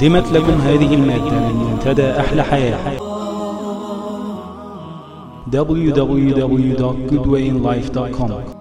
قدمت لكم هذه المادة من منتدى أحلى حياة. www.goodwayinlife.com